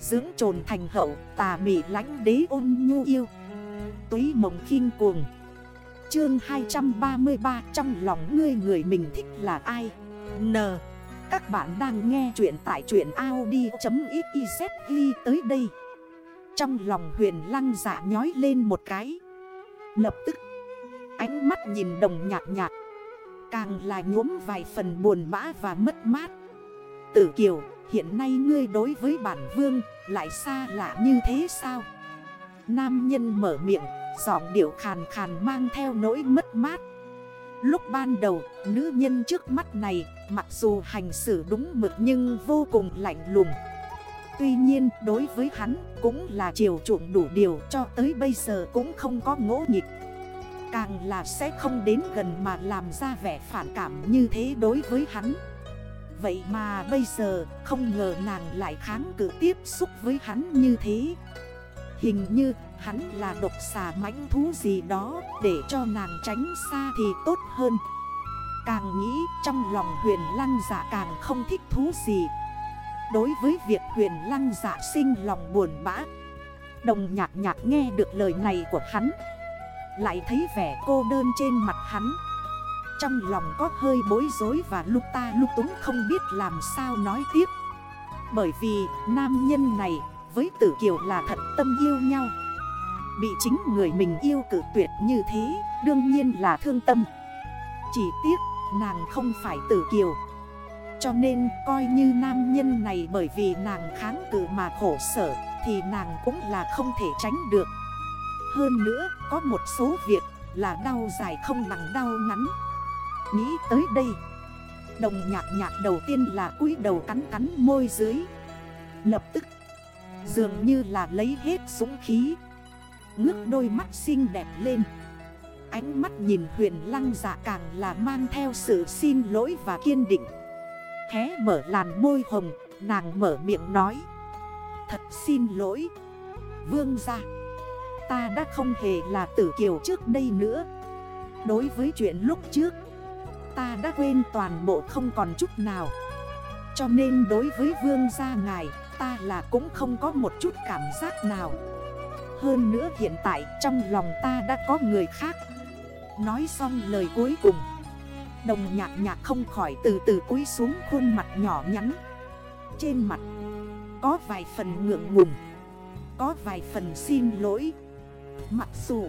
Dưỡng trồn thành hậu, tà mị lánh đế ôn nhu yêu. Túy mộng khinh cuồng. Chương 233 trong lòng ngươi người mình thích là ai? N. Các bạn đang nghe chuyện tại chuyện Audi.xyz ghi tới đây. Trong lòng huyền lăng dạ nhói lên một cái. Lập tức, Ánh mắt nhìn đồng nhạt nhạt Càng là nhuốm vài phần buồn bã và mất mát. Tử Kiều Hiện nay ngươi đối với bản vương Lại xa lạ như thế sao? Nam nhân mở miệng, Giọng điệu khàn khàn mang theo nỗi mất mát. Lúc ban đầu, Nữ nhân trước mắt này Mặc dù hành xử đúng mực nhưng vô cùng lạnh lùng. Tuy nhiên, đối với hắn Cũng là chiều chuộng đủ điều Cho tới bây giờ cũng không có ngỗ nghịch. Càng là sẽ không đến gần mà làm ra vẻ phản cảm như thế đối với hắn. Vậy mà bây giờ, không ngờ nàng lại kháng cự tiếp xúc với hắn như thế. Hình như hắn là độc xà mãnh thú gì đó, Để cho nàng tránh xa thì tốt hơn. Càng nghĩ trong lòng huyền lăng dạ càng không thích thú gì. Đối với việc huyền lăng dạ sinh lòng buồn bã, Đồng nhạc nhạc nghe được lời này của hắn. Lại thấy vẻ cô đơn trên mặt hắn trong lòng có hơi bối rối và lúc ta lúc túng không biết làm sao nói tiếp. Bởi vì nam nhân này với tử kiều là thật tâm yêu nhau. Bị chính người mình yêu cử tuyệt như thế, Đương nhiên là thương tâm. Chỉ tiếc, nàng không phải tử kiều. Cho nên coi như nam nhân này bởi vì nàng kháng cự mà khổ sở, Thì nàng cũng là không thể tránh được. Hơn nữa, có một số việc là đau dài không bằng đau ngắn. Nghĩ tới đây. Đồng nhạc nhạc đầu tiên là cúi đầu cắn cắn môi dưới. Lập tức, Dường như là lấy hết súng khí. Ngước đôi mắt xinh đẹp lên. Ánh mắt nhìn huyền lăng dạ càng là mang theo sự xin lỗi và kiên định. Hé mở làn môi hồng, Nàng mở miệng nói. Thật xin lỗi, Vương ra Ta đã không hề là tử kiều trước đây nữa. Đối với chuyện lúc trước ta đã quên toàn bộ không còn chút nào. Cho nên đối với vương gia ngài, Ta là cũng không có một chút cảm giác nào. Hơn nữa hiện tại trong lòng ta đã có người khác. Nói xong lời cuối cùng, Đồng nhạc nhạc không khỏi từ từ cúi xuống khuôn mặt nhỏ nhắn. Trên mặt, Có vài phần ngượng ngùng, Có vài phần xin lỗi. Mặc dù,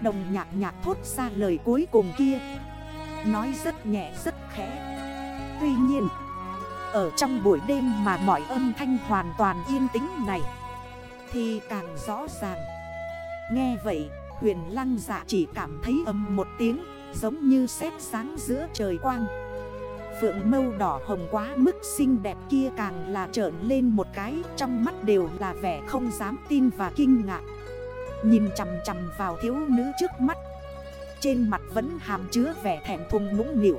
Đồng nhạc nhạc thốt ra lời cuối cùng kia Nói rất nhẹ, rất khẽ. Tuy nhiên, Ở trong buổi đêm mà mọi âm thanh hoàn toàn yên tĩnh này, Thì càng rõ ràng. Nghe vậy, huyền lăng dạ chỉ cảm thấy âm một tiếng, Giống như sét sáng giữa trời quang. Phượng mâu đỏ hồng quá mức xinh đẹp kia càng là trởn lên một cái, Trong mắt đều là vẻ không dám tin và kinh ngạc. Nhìn chầm chầm vào thiếu nữ trước mắt trên mặt vẫn hàm chứa vẻ thèm thùng nũng nịu.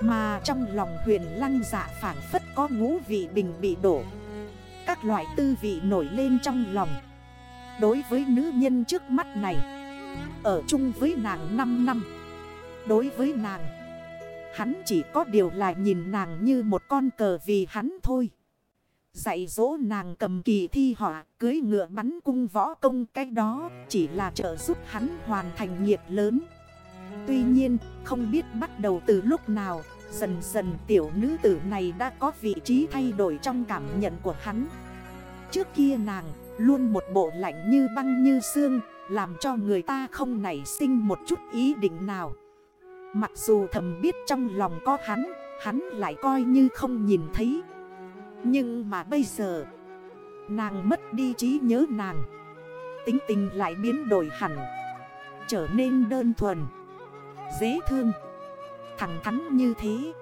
Mà trong lòng huyền lăng dạ phản phất có ngũ vị bình bị đổ. Các loại tư vị nổi lên trong lòng. Đối với nữ nhân trước mắt này, Ở chung với nàng 5 năm. Đối với nàng, Hắn chỉ có điều là nhìn nàng như một con cờ vì hắn thôi. Dạy dỗ nàng cầm kỳ thi họa cưới ngựa bắn cung võ công cái đó chỉ là trợ giúp hắn hoàn thành nghiệp lớn. Tuy nhiên không biết bắt đầu từ lúc nào dần dần tiểu nữ tử này đã có vị trí thay đổi trong cảm nhận của hắn. Trước kia nàng luôn một bộ lạnh như băng như xương làm cho người ta không nảy sinh một chút ý định nào. Mặc dù thầm biết trong lòng có hắn, hắn lại coi như không nhìn thấy. Nhưng mà bây giờ, Nàng mất đi trí nhớ nàng. Tính tình lại biến đổi hẳn, Trở nên đơn thuần, Dễ thương, Thẳng thắn như thế.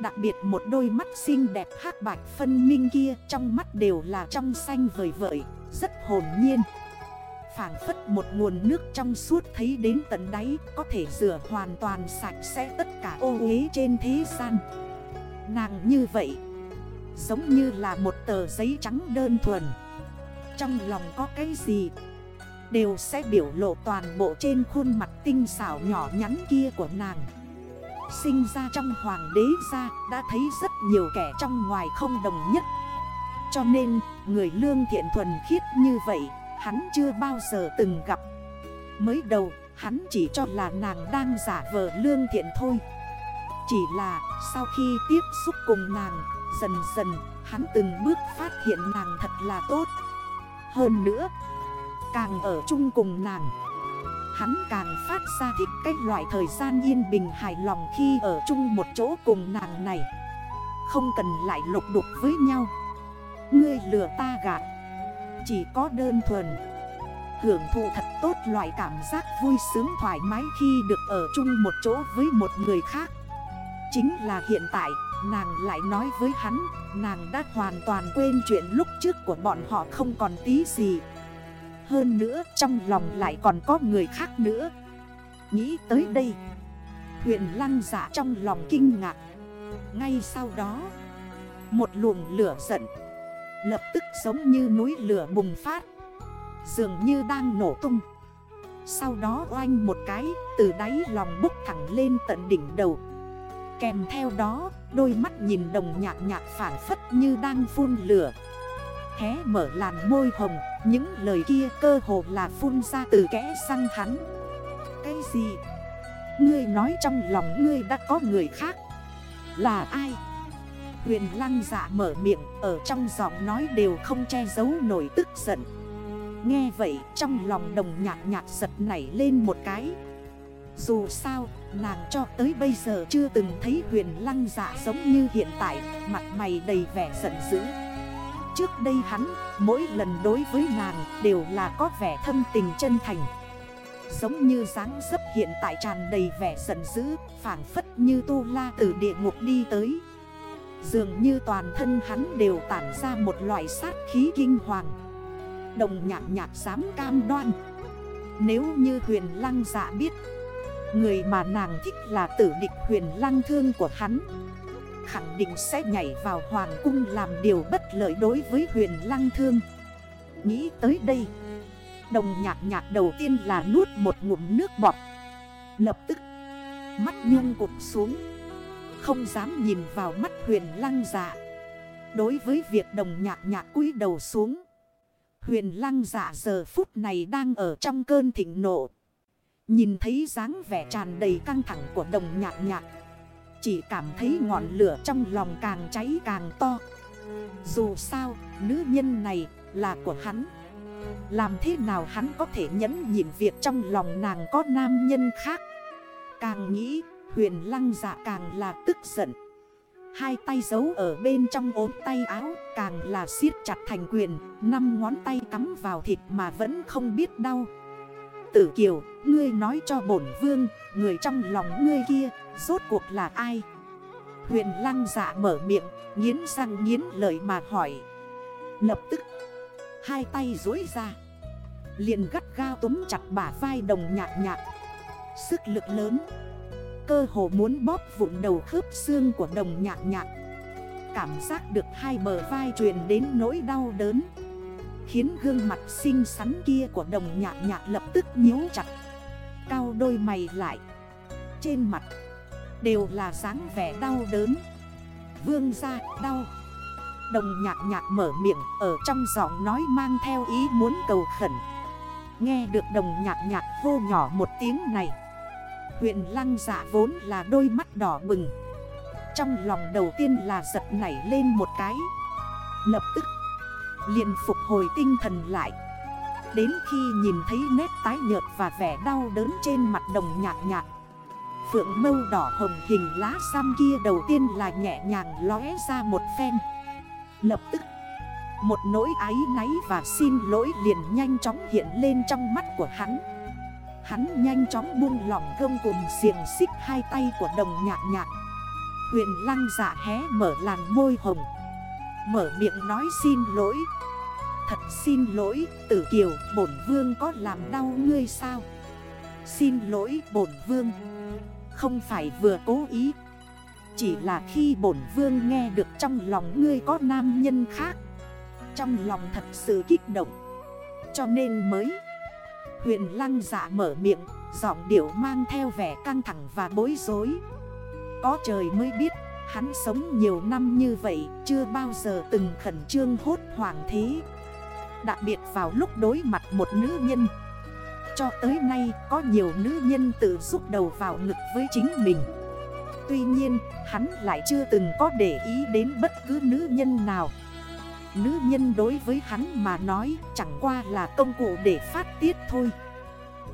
Đặc biệt một đôi mắt xinh đẹp hát bạch phân minh kia Trong mắt đều là trong xanh vời vợi, Rất hồn nhiên. Phản phất một nguồn nước trong suốt thấy đến tận đáy, Có thể rửa hoàn toàn sạch sẽ tất cả ô uế trên thế gian. Nàng như vậy Giống như là một tờ giấy trắng đơn thuần. Trong lòng có cái gì? Đều sẽ biểu lộ toàn bộ trên khuôn mặt tinh xảo nhỏ nhắn kia của nàng. Sinh ra trong hoàng đế gia, đã thấy rất nhiều kẻ trong ngoài không đồng nhất. Cho nên, Người lương thiện thuần khiết như vậy, Hắn chưa bao giờ từng gặp. Mới đầu, hắn chỉ cho là nàng đang giả vờ lương thiện thôi. Chỉ là, sau khi tiếp xúc cùng nàng Dần dần, hắn từng bước phát hiện nàng thật là tốt. Hơn nữa, Càng ở chung cùng nàng, Hắn càng phát ra thích cái loại thời gian yên bình hài lòng khi ở chung một chỗ cùng nàng này. Không cần lại lục đục với nhau. Ngươi lừa ta gạt. Chỉ có đơn thuần, Hưởng thụ thật tốt loại cảm giác vui sướng thoải mái khi được ở chung một chỗ với một người khác. Chính là hiện tại nàng lại nói với hắn, Nàng đã hoàn toàn quên chuyện lúc trước của bọn họ không còn tí gì. Hơn nữa, trong lòng lại còn có người khác nữa. Nghĩ tới đây Huyện lăng giả trong lòng kinh ngạc. Ngay sau đó, Một luồng lửa giận Lập tức giống như núi lửa bùng phát, Dường như đang nổ tung. Sau đó oanh một cái, Từ đáy lòng bốc thẳng lên tận đỉnh đầu. Kèm theo đó, Đôi mắt nhìn đồng nhạc nhạc phản phất như đang phun lửa. Hé mở làn môi hồng, Những lời kia cơ hồ là phun ra từ kẽ răng hắn. Cái gì? Ngươi nói trong lòng ngươi đã có người khác. Là ai? Huyền lăng dạ mở miệng, Ở trong giọng nói đều không che giấu nổi tức giận. Nghe vậy, trong lòng đồng nhạc nhạc giật nảy lên một cái. Dù sao nàng cho tới bây giờ chưa từng thấy huyền lăng giả giống như hiện tại, Mặt mày đầy vẻ giận dữ. Trước đây hắn, mỗi lần đối với nàng đều là có vẻ thâm tình chân thành. Giống như dáng dấp hiện tại tràn đầy vẻ giận dữ Phản phất như tu la từ địa ngục đi tới. Dường như toàn thân hắn đều tản ra một loại sát khí kinh hoàng. Đồng nhạc nhạc dám cam đoan. Nếu như huyền lăng giả biết Người mà nàng thích là tử địch huyền lăng thương của hắn. Khẳng định sẽ nhảy vào hoàng cung làm điều bất lợi đối với huyền lăng thương. Nghĩ tới đây, Đồng nhạc nhạc đầu tiên là nuốt một ngụm nước bọt. Lập tức, Mắt nhung cụp xuống. Không dám nhìn vào mắt huyền lăng dạ Đối với việc đồng nhạc nhạc cúi đầu xuống, Huyền lăng dạ giờ phút này đang ở trong cơn thịnh nộ. Nhìn thấy dáng vẻ tràn đầy căng thẳng của đồng nhạc nhạc. Chỉ cảm thấy ngọn lửa trong lòng càng cháy càng to. Dù sao, nữ nhân này là của hắn. Làm thế nào hắn có thể nhẫn nhịn việc trong lòng nàng có nam nhân khác. Càng nghĩ, huyền lăng dạ càng là tức giận. Hai tay giấu ở bên trong ốm tay áo Càng là siết chặt thành quyền Năm ngón tay cắm vào thịt mà vẫn không biết đau Tử Kiều, ngươi nói cho bổn vương Người trong lòng ngươi kia Rốt cuộc là ai? Huyền lăng dạ mở miệng Nghiến răng nghiến lời mà hỏi. Lập tức Hai tay dối ra. Liền gắt gao túm chặt bả vai đồng nhạc nhạc. Sức lực lớn. Cơ hồ muốn bóp vụn đầu khớp xương của đồng nhạc nhạc. Cảm giác được hai bờ vai truyền đến nỗi đau đớn. Khiến gương mặt xinh xắn kia của đồng nhạc nhạc lập tức nhíu chặt. Cao đôi mày lại. Trên mặt, đều là dáng vẻ đau đớn. Vương ra, đau. Đồng nhạc nhạc mở miệng, ở trong giọng nói mang theo ý muốn cầu khẩn. Nghe được đồng nhạc nhạc hô nhỏ một tiếng này, Huyện lăng dạ vốn là đôi mắt đỏ bừng. Trong lòng đầu tiên là giật nảy lên một cái. Lập tức liền phục hồi tinh thần lại. Đến khi nhìn thấy nét tái nhợt và vẻ đau đớn trên mặt đồng nhạc nhạc Phượng mâu đỏ hồng hình lá xăm kia đầu tiên là nhẹ nhàng lóe ra một phen. Lập tức, Một nỗi ái náy và xin lỗi liền nhanh chóng hiện lên trong mắt của hắn. Hắn nhanh chóng buông lỏng gông cùng xiềng xích hai tay của đồng nhạc nhạc Huyền lăng dạ hé mở làn môi hồng. Mở miệng nói xin lỗi. Thật xin lỗi, tử kiều, bổn vương có làm đau ngươi sao? Xin lỗi, bổn vương. Không phải vừa cố ý. Chỉ là khi bổn vương nghe được trong lòng ngươi có nam nhân khác. Trong lòng thật sự kích động. Cho nên mới, Huyền lăng dạ mở miệng, Giọng điệu mang theo vẻ căng thẳng và bối rối. Có trời mới biết Hắn sống nhiều năm như vậy, Chưa bao giờ từng khẩn trương hốt hoảng thế. Đặc biệt vào lúc đối mặt một nữ nhân. Cho tới nay, có nhiều nữ nhân tự rút đầu vào ngực với chính mình. Tuy nhiên, hắn lại chưa từng có để ý đến bất cứ nữ nhân nào. Nữ nhân đối với hắn mà nói chẳng qua là công cụ để phát tiết thôi.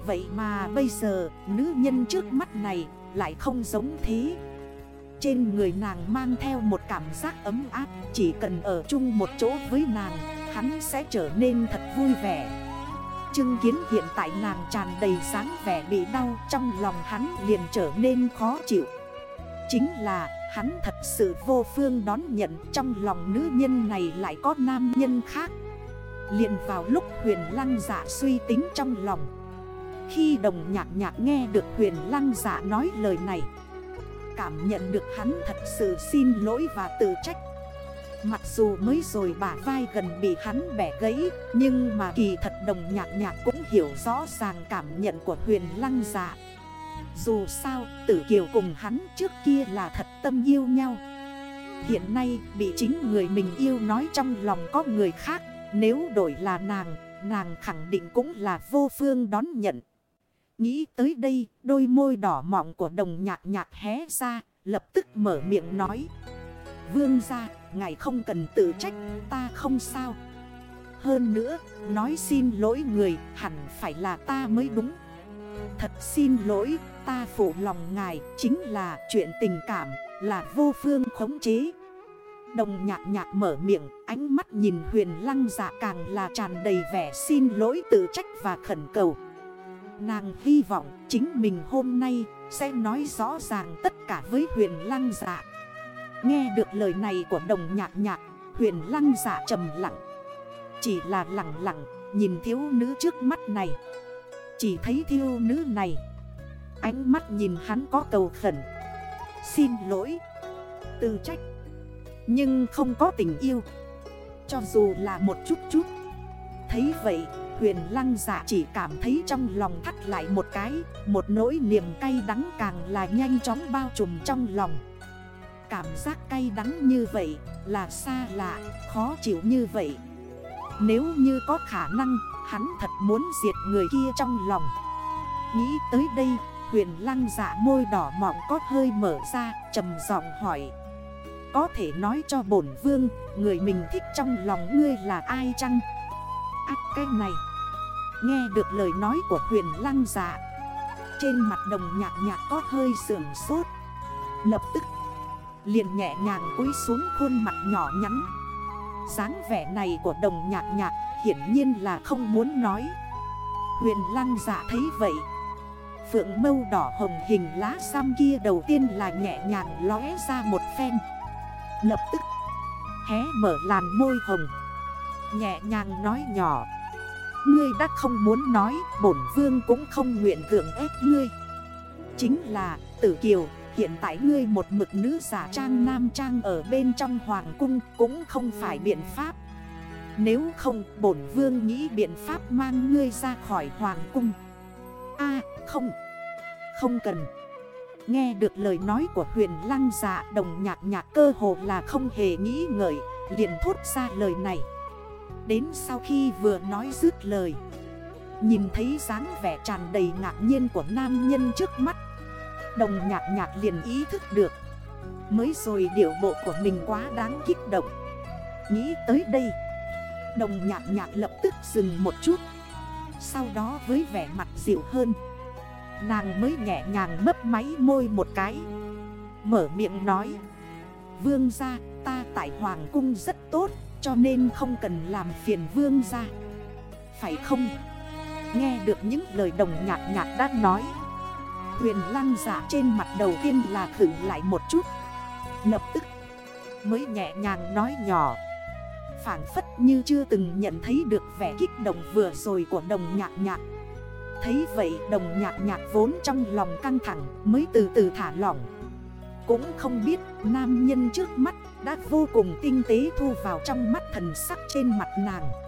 Vậy mà bây giờ, nữ nhân trước mắt này lại không giống thế. Trên người nàng mang theo một cảm giác ấm áp, Chỉ cần ở chung một chỗ với nàng, Hắn sẽ trở nên thật vui vẻ. Chứng kiến hiện tại nàng tràn đầy sáng vẻ bị đau, Trong lòng hắn liền trở nên khó chịu. Chính là, hắn thật sự vô phương đón nhận Trong lòng nữ nhân này lại có nam nhân khác. Liền vào lúc huyền lăng dạ suy tính trong lòng. Khi đồng nhạc nhạc nghe được huyền lăng dạ nói lời này Cảm nhận được hắn thật sự xin lỗi và tự trách. Mặc dù mới rồi bả vai gần bị hắn bẻ gãy Nhưng mà kỳ thật đồng nhạc nhạc cũng hiểu rõ ràng cảm nhận của huyền lăng dạ. Dù sao tử kiều cùng hắn trước kia là thật tâm yêu nhau. Hiện nay bị chính người mình yêu nói trong lòng có người khác Nếu đổi là nàng, nàng khẳng định cũng là vô phương đón nhận. Nghĩ tới đây, đôi môi đỏ mọng của đồng nhạc nhạc hé ra, lập tức mở miệng nói. Vương ra, ngài không cần tự trách, ta không sao. Hơn nữa, nói xin lỗi người, hẳn phải là ta mới đúng. Thật xin lỗi, ta phụ lòng ngài, chính là chuyện tình cảm, là vô phương khống chế. Đồng nhạc nhạc mở miệng, ánh mắt nhìn huyền lăng dạ càng là tràn đầy vẻ xin lỗi tự trách và khẩn cầu. Nàng hy vọng chính mình hôm nay sẽ nói rõ ràng tất cả với huyền lăng dạ. Nghe được lời này của đồng nhạc nhạc, Huyền lăng dạ trầm lặng. Chỉ là lặng lặng, nhìn thiếu nữ trước mắt này. Chỉ thấy thiếu nữ này, Ánh mắt nhìn hắn có cầu khẩn. Xin lỗi, Tư trách. Nhưng không có tình yêu. Cho dù là một chút chút, Thấy vậy Huyền lăng dạ chỉ cảm thấy trong lòng thắt lại một cái Một nỗi niềm cay đắng càng là nhanh chóng bao trùm trong lòng. Cảm giác cay đắng như vậy là xa lạ, khó chịu như vậy. Nếu như có khả năng, hắn thật muốn diệt người kia trong lòng. Nghĩ tới đây, huyền lăng dạ môi đỏ mọng có hơi mở ra, trầm giọng hỏi. Có thể nói cho bổn vương, người mình thích trong lòng ngươi là ai chăng? Ác cái này. Nghe được lời nói của huyền lăng dạ. Trên mặt đồng nhạc nhạc có hơi sưởng sốt. Lập tức, Liền nhẹ nhàng cúi xuống khuôn mặt nhỏ nhắn. Dáng vẻ này của đồng nhạc nhạc hiển nhiên là không muốn nói. Huyền lăng dạ thấy vậy. Phượng mâu đỏ hồng hình lá xăm kia đầu tiên là nhẹ nhàng lóe ra một phen. Lập tức, hé mở làn môi hồng. Nhẹ nhàng nói nhỏ. Ngươi đã không muốn nói, Bổn vương cũng không nguyện gượng ép ngươi. Chính là, tử kiều, Hiện tại ngươi một mực nữ giả trang nam trang ở bên trong hoàng cung cũng không phải biện pháp. Nếu không, bổn vương nghĩ biện pháp mang ngươi ra khỏi hoàng cung. A, không. Không cần. Nghe được lời nói của huyền lăng dạ đồng nhạc nhạc cơ hồ là không hề nghĩ ngợi, liền thốt ra lời này. Đến sau khi vừa nói dứt lời, Nhìn thấy dáng vẻ tràn đầy ngạc nhiên của nam nhân trước mắt, Đồng nhạc nhạc liền ý thức được. Mới rồi điệu bộ của mình quá đáng kích động. Nghĩ tới đây, Đồng nhạc nhạc lập tức dừng một chút, Sau đó với vẻ mặt dịu hơn, Nàng mới nhẹ nhàng mấp máy môi một cái, Mở miệng nói, Vương ra ta tại Hoàng cung rất tốt. Cho nên không cần làm phiền vương ra. Phải không? Nghe được những lời đồng nhạc nhạc đã nói. Huyền lăng giả trên mặt đầu tiên là thử lại một chút. Lập tức, mới nhẹ nhàng nói nhỏ. Phản phất như chưa từng nhận thấy được vẻ kích động vừa rồi của đồng nhạc nhạc. Thấy vậy, đồng nhạc nhạc vốn trong lòng căng thẳng, mới từ từ thả lỏng. Cũng không biết nam nhân trước mắt đã vô cùng tinh tế thu vào trong mắt thần sắc trên mặt nàng.